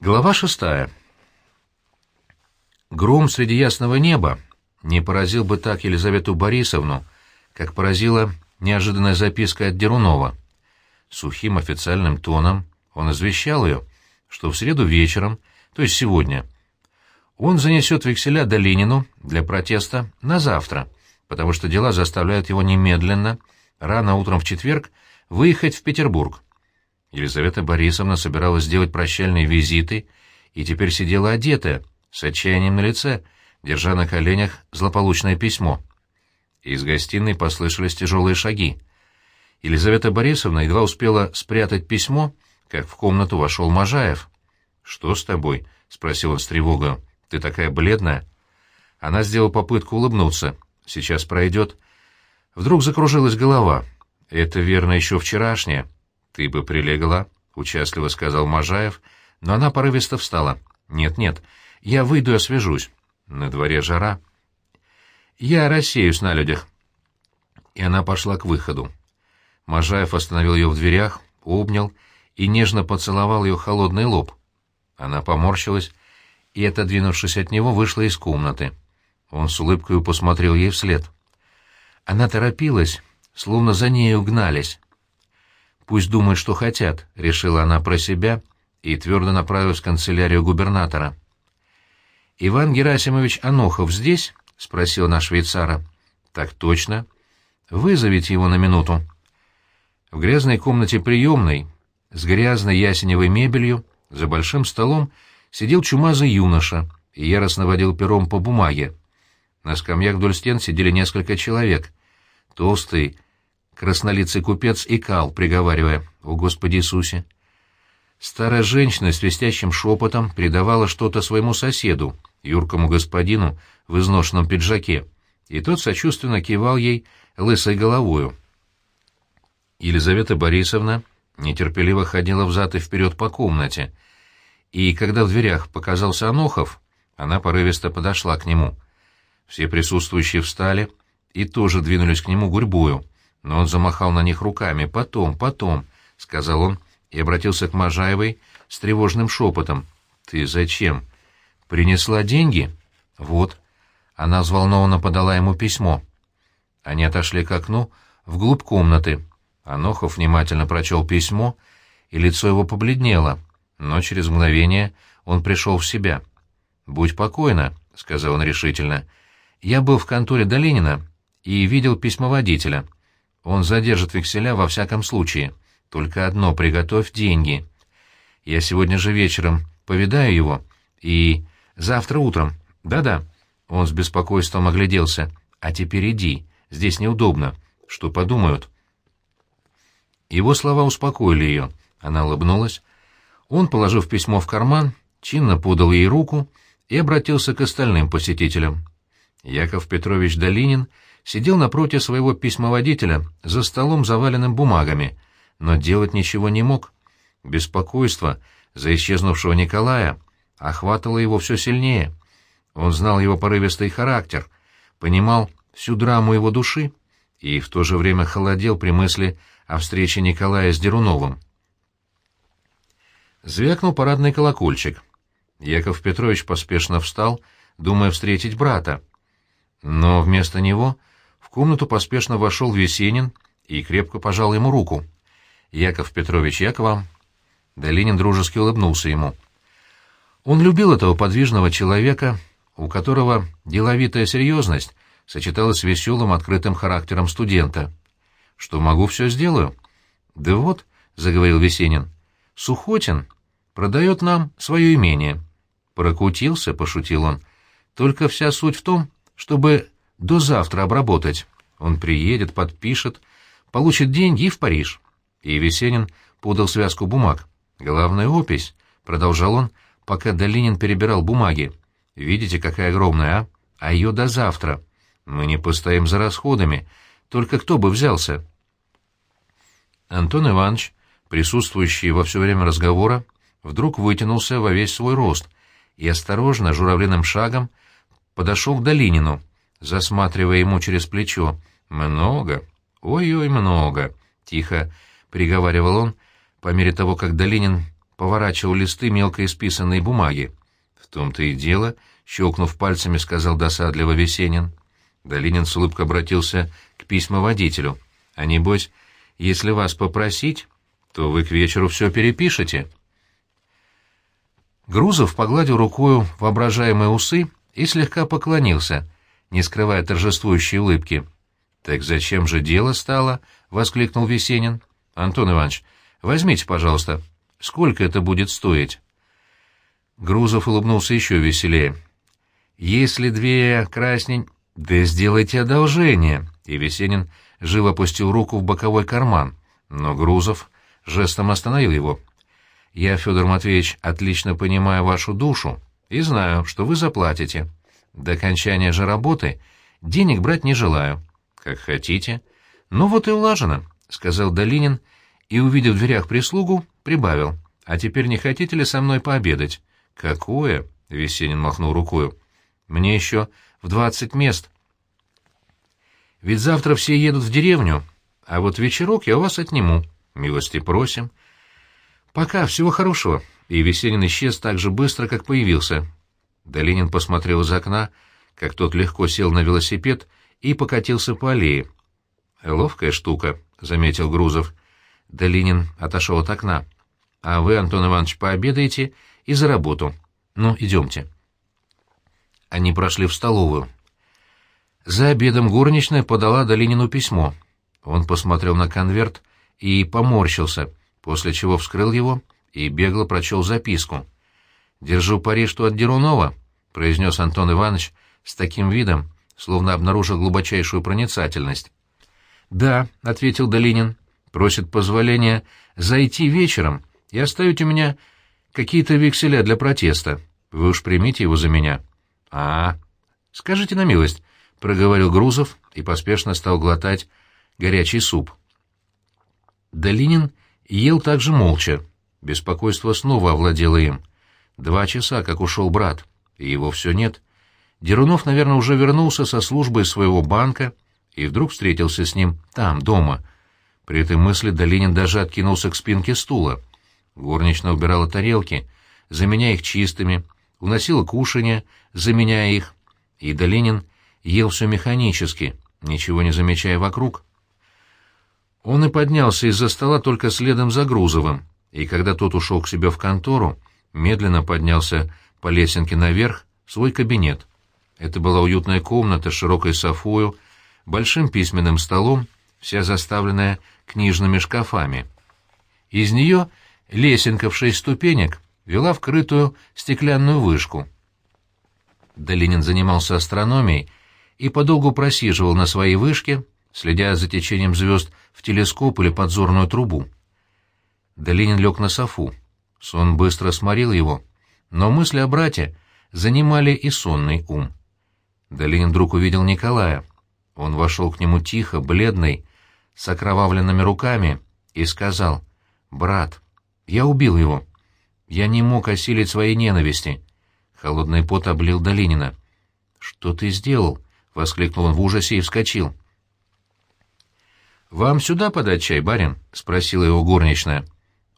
Глава шестая. Гром среди ясного неба не поразил бы так Елизавету Борисовну, как поразила неожиданная записка от Дерунова. Сухим официальным тоном он извещал ее, что в среду вечером, то есть сегодня, он занесет векселя Долинину для протеста на завтра, потому что дела заставляют его немедленно, рано утром в четверг, выехать в Петербург. Елизавета Борисовна собиралась сделать прощальные визиты и теперь сидела одетая, с отчаянием на лице, держа на коленях злополучное письмо. Из гостиной послышались тяжелые шаги. Елизавета Борисовна едва успела спрятать письмо, как в комнату вошел Можаев. «Что с тобой?» — спросил он с тревогой. «Ты такая бледная». Она сделала попытку улыбнуться. «Сейчас пройдет». Вдруг закружилась голова. «Это верно еще вчерашнее». «Ты бы прилегла», — участливо сказал Можаев, но она порывисто встала. «Нет-нет, я выйду и освежусь. На дворе жара». «Я рассеюсь на людях». И она пошла к выходу. Можаев остановил ее в дверях, обнял и нежно поцеловал ее холодный лоб. Она поморщилась и, отодвинувшись от него, вышла из комнаты. Он с улыбкой посмотрел ей вслед. Она торопилась, словно за нею гнались. «Пусть думают, что хотят», — решила она про себя и твердо направилась в канцелярию губернатора. «Иван Герасимович Анохов здесь?» — спросил наш швейцара. «Так точно. Вызовите его на минуту». В грязной комнате приемной, с грязной ясеневой мебелью, за большим столом сидел чумазый юноша и яростно водил пером по бумаге. На скамьях вдоль стен сидели несколько человек. Толстый, Краснолицый купец икал, приговаривая «О Господи Иисусе!». Старая женщина свистящим шепотом передавала что-то своему соседу, юркому господину в изношенном пиджаке, и тот сочувственно кивал ей лысой головою. Елизавета Борисовна нетерпеливо ходила взад и вперед по комнате, и когда в дверях показался Анохов, она порывисто подошла к нему. Все присутствующие встали и тоже двинулись к нему гурьбою но он замахал на них руками. «Потом, потом», — сказал он и обратился к Можаевой с тревожным шепотом. «Ты зачем? Принесла деньги?» «Вот». Она взволнованно подала ему письмо. Они отошли к окну, вглубь комнаты. Анохов внимательно прочел письмо, и лицо его побледнело, но через мгновение он пришел в себя. «Будь покойна», — сказал он решительно. «Я был в конторе Долинина и видел письмоводителя». Он задержит векселя во всяком случае. Только одно — приготовь деньги. Я сегодня же вечером повидаю его, и завтра утром... Да-да. Он с беспокойством огляделся. А теперь иди, здесь неудобно. Что подумают? Его слова успокоили ее. Она улыбнулась. Он, положив письмо в карман, чинно подал ей руку и обратился к остальным посетителям. Яков Петрович Долинин — сидел напротив своего письмоводителя за столом, заваленным бумагами, но делать ничего не мог. Беспокойство за исчезнувшего Николая охватывало его все сильнее. Он знал его порывистый характер, понимал всю драму его души и в то же время холодел при мысли о встрече Николая с Деруновым. Звякнул парадный колокольчик. Яков Петрович поспешно встал, думая встретить брата. Но вместо него комнату поспешно вошел Весенин и крепко пожал ему руку. «Яков Петрович, я к вам». Долинин дружески улыбнулся ему. Он любил этого подвижного человека, у которого деловитая серьезность сочеталась с веселым открытым характером студента. «Что могу, все сделаю». «Да вот», — заговорил Весенин, — «Сухотин продает нам свое имение». «Прокутился», — пошутил он. «Только вся суть в том, чтобы до завтра обработать. Он приедет, подпишет, получит деньги и в Париж. И Весенин подал связку бумаг. «Главная опись», — продолжал он, пока Долинин перебирал бумаги. «Видите, какая огромная, а? А ее до завтра. Мы не постоим за расходами. Только кто бы взялся?» Антон Иванович, присутствующий во все время разговора, вдруг вытянулся во весь свой рост и осторожно, журавлиным шагом, подошел к Долинину засматривая ему через плечо. «Много, ой-ой, много», — тихо приговаривал он, по мере того, как Долинин поворачивал листы мелко исписанной бумаги. «В том-то и дело», — щелкнув пальцами, сказал досадливо Весенин. Долинин с улыбкой обратился к письмоводителю. «А небось, если вас попросить, то вы к вечеру все перепишете». Грузов погладил рукою воображаемые усы и слегка поклонился, не скрывая торжествующей улыбки. «Так зачем же дело стало?» — воскликнул Весенин. «Антон Иванович, возьмите, пожалуйста. Сколько это будет стоить?» Грузов улыбнулся еще веселее. «Если две краснень...» «Да сделайте одолжение!» И Весенин живо опустил руку в боковой карман, но Грузов жестом остановил его. «Я, Федор Матвеевич, отлично понимаю вашу душу и знаю, что вы заплатите. До окончания же работы денег брать не желаю. Как хотите. Ну вот и улажено», — сказал Долинин и, увидев в дверях прислугу, прибавил. «А теперь не хотите ли со мной пообедать?» «Какое?» — Весенин махнул рукою. «Мне еще в двадцать мест. Ведь завтра все едут в деревню, а вот вечерок я у вас отниму. Милости просим. Пока, всего хорошего». И Весенин исчез так же быстро, как появился. Долинин посмотрел из окна, как тот легко сел на велосипед и покатился по аллее. «Ловкая штука», — заметил Грузов. Долинин отошел от окна. «А вы, Антон Иванович, пообедаете и за работу. Ну, идемте». Они прошли в столовую. За обедом горничная подала Долинину письмо. Он посмотрел на конверт и поморщился, после чего вскрыл его и бегло прочел записку. «Держу пари, что от Дерунова», — произнес Антон Иванович с таким видом, словно обнаружил глубочайшую проницательность. «Да», — ответил Долинин, — «просит позволения зайти вечером и оставить у меня какие-то векселя для протеста. Вы уж примите его за меня». «А, скажите на милость», — проговорил Грузов и поспешно стал глотать горячий суп. Долинин ел также молча. Беспокойство снова овладело им. Два часа, как ушел брат, его все нет. Дерунов, наверное, уже вернулся со службы своего банка и вдруг встретился с ним там, дома. При этой мысли Долинин даже откинулся к спинке стула. Горничная убирала тарелки, заменяя их чистыми, уносила кушанье, заменяя их, и Долинин ел все механически, ничего не замечая вокруг. Он и поднялся из-за стола только следом за Грузовым, и когда тот ушел к себе в контору, медленно поднялся по лесенке наверх в свой кабинет. Это была уютная комната с широкой софою, большим письменным столом, вся заставленная книжными шкафами. Из нее лесенка в шесть ступенек вела в крытую стеклянную вышку. Долинин занимался астрономией и подолгу просиживал на своей вышке, следя за течением звезд в телескоп или подзорную трубу. Долинин лег на софу. Сон быстро сморил его, но мысли о брате занимали и сонный ум. Долинин вдруг увидел Николая. Он вошел к нему тихо, бледный, с окровавленными руками, и сказал, «Брат, я убил его. Я не мог осилить своей ненависти. Холодный пот облил Долинина. «Что ты сделал?» — воскликнул он в ужасе и вскочил. «Вам сюда подать чай, барин?» — спросила его горничная.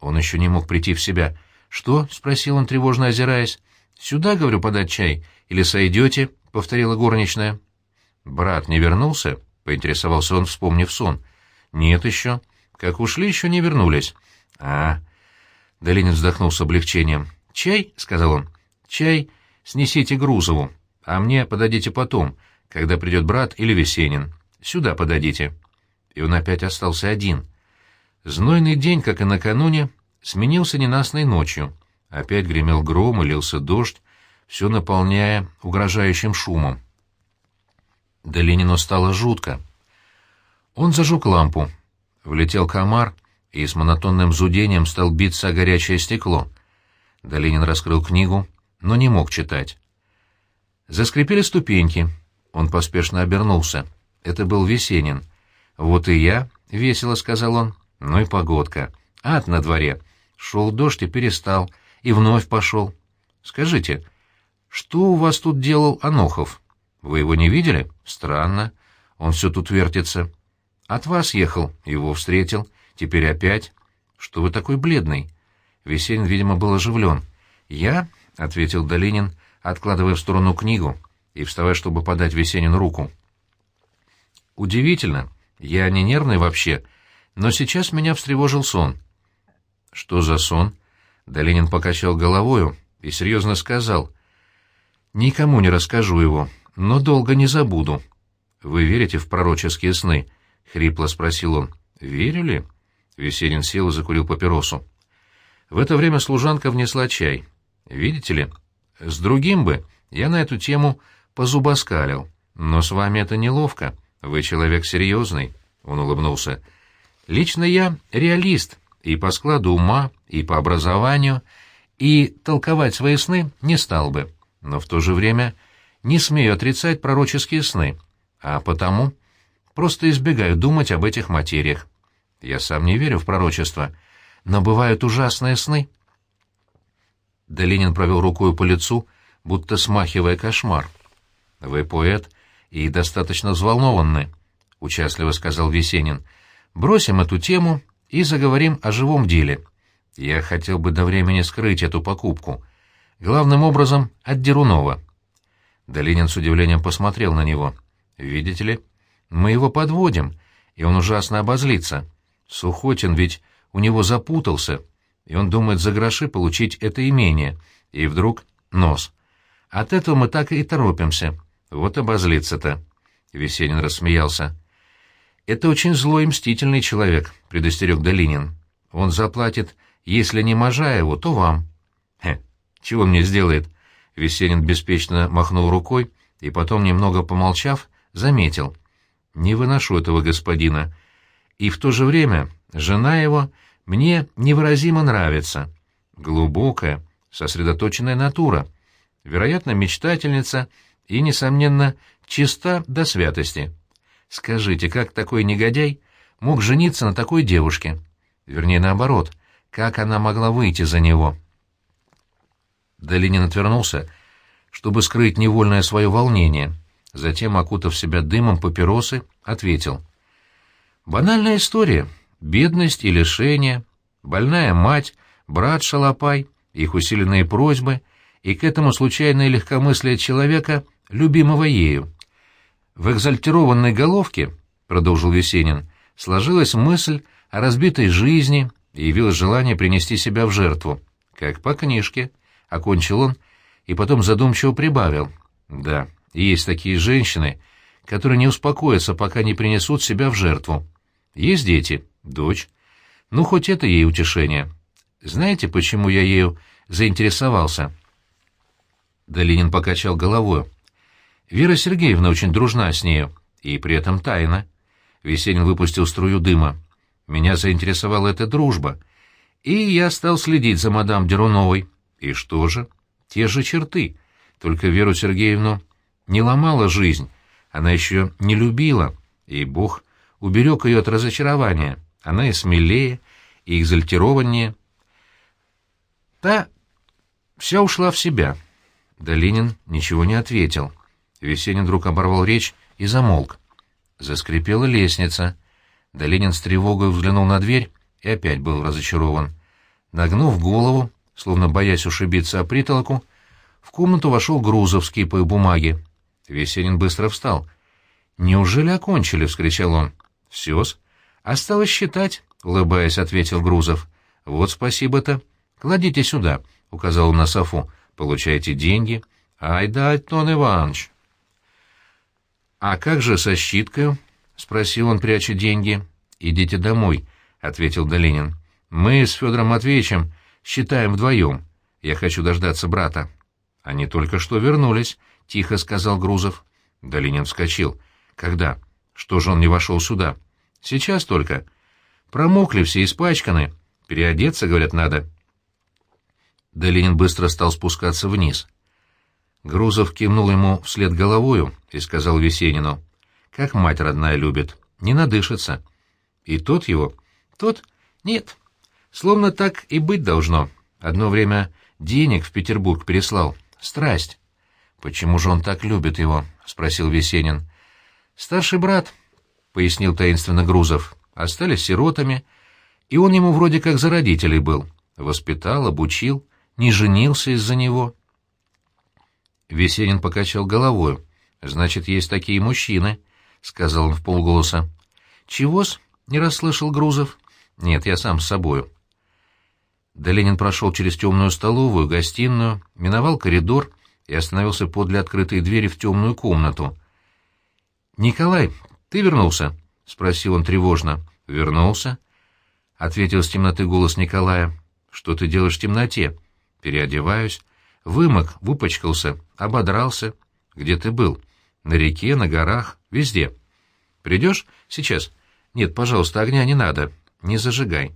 Он еще не мог прийти в себя. «Что?» — спросил он, тревожно озираясь. «Сюда, говорю, подать чай. Или сойдете?» — повторила горничная. «Брат не вернулся?» — поинтересовался он, вспомнив сон. «Нет еще. Как ушли, еще не вернулись». «А, Долинин вздохнул с облегчением. «Чай?» — сказал он. «Чай снесите Грузову, а мне подадите потом, когда придет брат или Весенин. Сюда подадите». И он опять остался один. Знойный день, как и накануне, сменился ненастной ночью. Опять гремел гром и лился дождь, все наполняя угрожающим шумом. Долинину стало жутко. Он зажег лампу. Влетел комар и с монотонным зудением стал биться о горячее стекло. Долинин раскрыл книгу, но не мог читать. Заскрипели ступеньки. Он поспешно обернулся. Это был Весенин. «Вот и я», — весело сказал он. «Ну и погодка. Ад на дворе. Шел дождь и перестал. И вновь пошел. Скажите, что у вас тут делал Анохов? Вы его не видели? Странно. Он все тут вертится. От вас ехал, его встретил. Теперь опять? Что вы такой бледный? Весенин, видимо, был оживлен. «Я?» — ответил Долинин, откладывая в сторону книгу и вставая, чтобы подать Весенину руку. «Удивительно. Я не нервный вообще, но сейчас меня встревожил сон». «Что за сон?» Долинин покачал головою и серьезно сказал. «Никому не расскажу его, но долго не забуду». «Вы верите в пророческие сны?» — хрипло спросил он. «Верили?» Весенин сел и закурил папиросу. В это время служанка внесла чай. «Видите ли, с другим бы я на эту тему позубоскалил, но с вами это неловко. Вы человек серьезный», — он улыбнулся. «Лично я реалист, и по складу ума, и по образованию, и толковать свои сны не стал бы, но в то же время не смею отрицать пророческие сны, а потому просто избегаю думать об этих материях. Я сам не верю в пророчество, но бывают ужасные сны». Долинин провел рукой по лицу, будто смахивая кошмар. «Вы поэт и достаточно взволнованный», — участливо сказал Весенин. «Бросим эту тему и заговорим о живом деле. Я хотел бы до времени скрыть эту покупку. Главным образом от Дерунова». Долинин с удивлением посмотрел на него. «Видите ли, мы его подводим, и он ужасно обозлится. Сухотин ведь у него запутался, и он думает за гроши получить это имение, и вдруг нос. От этого мы так и торопимся. Вот обозлиться-то. Весенин рассмеялся. «Это очень злой мстительный человек», — предостерег Долинин. «Он заплатит, если не Можаеву, то вам». «Хе, чего мне сделает?» Весенин беспечно махнул рукой и потом, немного помолчав, заметил. «Не выношу этого господина. И в то же время жена его мне невыразимо нравится. Глубокая, сосредоточенная натура. Вероятно, мечтательница и, несомненно, чиста до святости. Скажите, как такой негодяй мог жениться на такой девушке? Вернее, наоборот, как она могла выйти за него? Долинин отвернулся, чтобы скрыть невольное свое волнение. Затем, окутав себя дымом папиросы, ответил. «Банальная история. Бедность и лишение, больная мать, брат шалопай, их усиленные просьбы и к этому случайное легкомыслие человека, любимого ею. В экзальтированной головке, — продолжил Весенин, — сложилась мысль о разбитой жизни и явилось желание принести себя в жертву. Как по книжке, — окончил он, и потом задумчиво прибавил. Да, есть такие женщины, которые не успокоятся, пока не принесут себя в жертву. Есть дети, дочь. Ну, хоть это ей утешение. Знаете, почему я ею заинтересовался?» Долинин покачал головой. «Вера Сергеевна очень дружна с нею, и при этом тайна». Весенин выпустил струю дыма. «Меня заинтересовала эта дружба, и я стал следить за мадам Деруновой. И что же? Те же черты, только Веру Сергеевну не ломала жизнь, она еще не любила, и Бог уберег ее от разочарования. Она и смелее, и экзальтированнее. Та вся ушла в себя». Долинин ничего не ответил. Весенин вдруг оборвал речь и замолк. Заскрипела лестница. Долинин с тревогой взглянул на дверь и опять был разочарован. Нагнув голову, словно боясь ушибиться о притолоку, в комнату вошел Грузов с кипой бумаги. Весенин быстро встал. «Неужели окончили?» — вскричал он. «Все-с. Осталось считать», — улыбаясь, ответил Грузов. «Вот спасибо-то. Кладите сюда», — указал он на софу. Получаете деньги? Ай да, Антон Иванович. А как же со щиткой? Спросил он, пряча деньги. Идите домой, ответил Долинин. Мы с Федором Матвеевичем считаем вдвоем. Я хочу дождаться брата. Они только что вернулись, тихо сказал Грузов. Долинин вскочил. Когда? Что же он не вошел сюда? Сейчас только. Промокли все, испачканы. Переодеться, говорят, надо. Долинин быстро стал спускаться вниз. Грузов кивнул ему вслед головою и сказал Весенину, «Как мать родная любит, не надышится». И тот его, тот, нет, словно так и быть должно. Одно время денег в Петербург переслал, страсть. «Почему же он так любит его?» — спросил Весенин. «Старший брат», — пояснил таинственно Грузов, — «остались сиротами, и он ему вроде как за родителей был. воспитал, обучил, не женился из-за него. Весенин покачал головою. «Значит, есть такие мужчины», — сказал он в полголоса. «Чего-с?» — не расслышал Грузов. «Нет, я сам с собою». Долинин прошел через темную столовую, гостиную, миновал коридор и остановился подле открытой двери в темную комнату. «Николай, ты вернулся?» — спросил он тревожно. «Вернулся?» — ответил с темноты голос Николая. «Что ты делаешь в темноте?» «Переодеваюсь. Вымок, выпачкался, ободрался. Где ты был?» «На реке, на горах, везде. Придешь? Сейчас. Нет, пожалуйста, огня не надо. Не зажигай».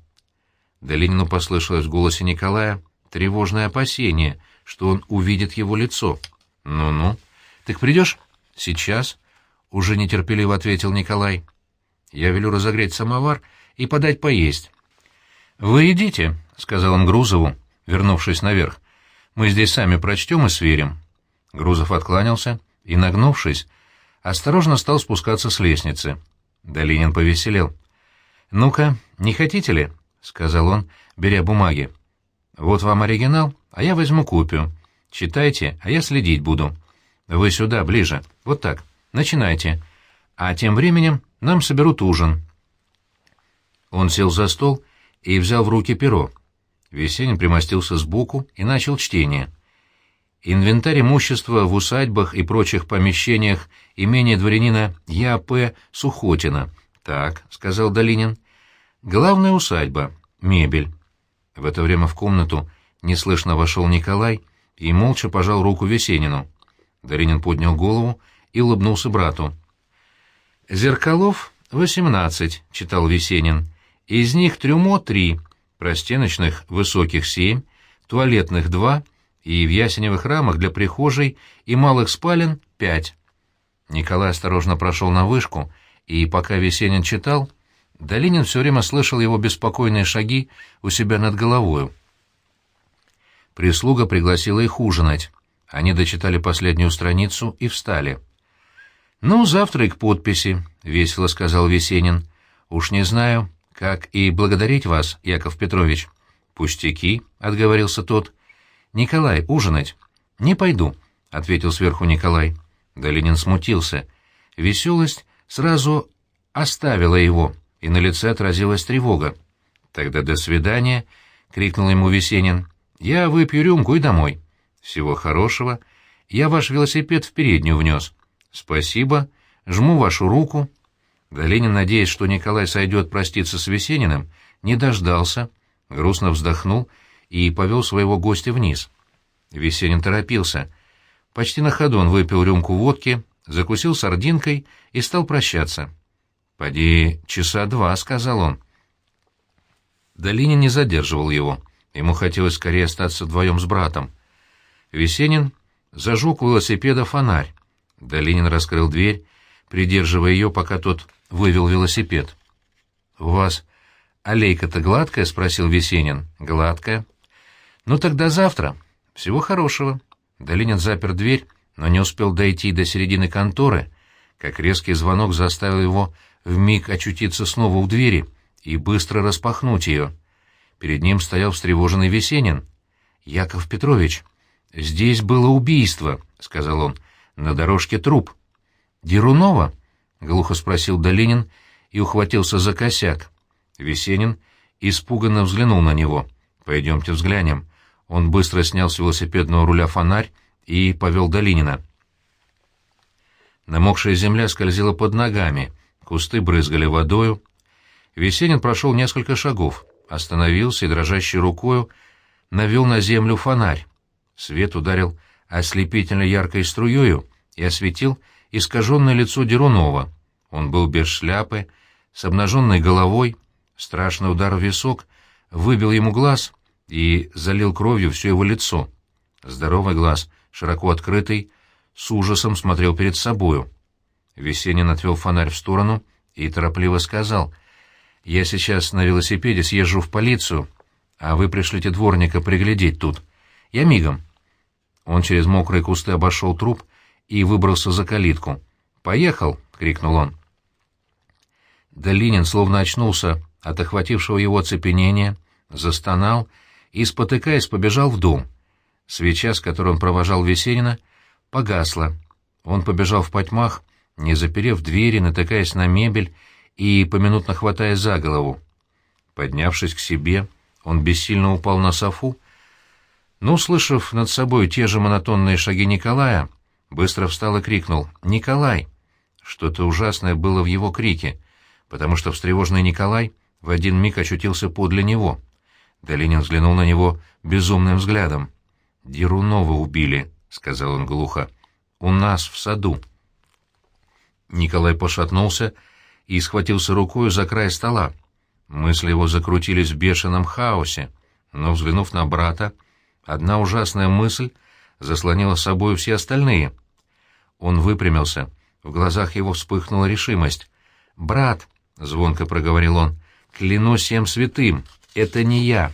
Долинину послышалось в голосе Николая тревожное опасение, что он увидит его лицо. «Ну-ну. Так придешь?» «Сейчас», — уже нетерпеливо ответил Николай. «Я велю разогреть самовар и подать поесть». «Вы идите», — сказал он Грузову, вернувшись наверх. «Мы здесь сами прочтем и сверим». Грузов откланялся и, нагнувшись, осторожно стал спускаться с лестницы. Долинин повеселел. «Ну-ка, не хотите ли?» — сказал он, беря бумаги. «Вот вам оригинал, а я возьму копию. Читайте, а я следить буду. Вы сюда, ближе. Вот так. Начинайте. А тем временем нам соберут ужин». Он сел за стол и взял в руки перо. Весенин примостился сбоку и начал чтение. Инвентарь имущества в усадьбах и прочих помещениях имения дворянина Я.П. Сухотина. «Так», — сказал Долинин. Главная усадьба, мебель. В это время в комнату неслышно вошел Николай и молча пожал руку Весенину. Даринин поднял голову и улыбнулся брату. «Зеркалов — восемнадцать», — читал Весенин. «Из них трюмо — три, простеночных высоких — семь, туалетных — два и в ясеневых рамах для прихожей и малых спален — пять». Николай осторожно прошел на вышку, и, пока Весенин читал, — Долинин все время слышал его беспокойные шаги у себя над головою. Прислуга пригласила их ужинать. Они дочитали последнюю страницу и встали. «Ну, завтра и к подписи», — весело сказал Весенин. «Уж не знаю, как и благодарить вас, Яков Петрович». «Пустяки», — отговорился тот. «Николай, ужинать?» «Не пойду», — ответил сверху Николай. Долинин смутился. Веселость сразу оставила его и на лице отразилась тревога. «Тогда до свидания», — крикнул ему Весенин. «Я выпью рюмку и домой». «Всего хорошего. Я ваш велосипед в переднюю внес». «Спасибо. Жму вашу руку». Долинин, надеясь, что Николай сойдет проститься с Весениным, не дождался, грустно вздохнул и повел своего гостя вниз. Весенин торопился. Почти на ходу он выпил рюмку водки, закусил сардинкой и стал прощаться. «Поди часа два», — сказал он. Долинин не задерживал его. Ему хотелось скорее остаться вдвоем с братом. Весенин зажег у велосипеда фонарь. Долинин раскрыл дверь, придерживая ее, пока тот вывел велосипед. «У вас аллейка-то гладкая?» — спросил Весенин. «Гладкая». «Ну тогда завтра. Всего хорошего». Долинин запер дверь, но не успел дойти до середины конторы, как резкий звонок заставил его вмиг очутиться снова у двери и быстро распахнуть ее. Перед ним стоял встревоженный Весенин. «Яков Петрович, здесь было убийство», — сказал он, — «на дорожке труп». «Дерунова?» — глухо спросил Долинин и ухватился за косяк. Весенин испуганно взглянул на него. «Пойдемте взглянем». Он быстро снял с велосипедного руля фонарь и повел Долинина. Намокшая земля скользила под ногами — Кусты брызгали водою. Весенин прошел несколько шагов, остановился и дрожащей рукою навел на землю фонарь. Свет ударил ослепительно яркой струею и осветил искаженное лицо Дерунова. Он был без шляпы, с обнаженной головой, страшный удар в висок выбил ему глаз и залил кровью все его лицо. Здоровый глаз, широко открытый, с ужасом смотрел перед собою. Весенин отвел фонарь в сторону и торопливо сказал, «Я сейчас на велосипеде съезжу в полицию, а вы пришлите дворника приглядеть тут. Я мигом». Он через мокрые кусты обошел труп и выбрался за калитку. «Поехал!» — крикнул он. Долинин словно очнулся от охватившего его оцепенения, застонал и, спотыкаясь, побежал в дом. Свеча, с которой он провожал Весенина, погасла. Он побежал в потьмах, не заперев двери, натыкаясь на мебель и поминутно хватая за голову. Поднявшись к себе, он бессильно упал на софу, но, услышав над собой те же монотонные шаги Николая, быстро встал и крикнул «Николай!». Что-то ужасное было в его крике, потому что встревоженный Николай в один миг очутился подле него. Долинин взглянул на него безумным взглядом. «Дерунова убили», — сказал он глухо. «У нас в саду». Николай пошатнулся и схватился рукою за край стола. Мысли его закрутились в бешеном хаосе, но, взглянув на брата, одна ужасная мысль заслонила собою все остальные. Он выпрямился, в глазах его вспыхнула решимость. «Брат», — звонко проговорил он, — «клянусь всем святым, это не я».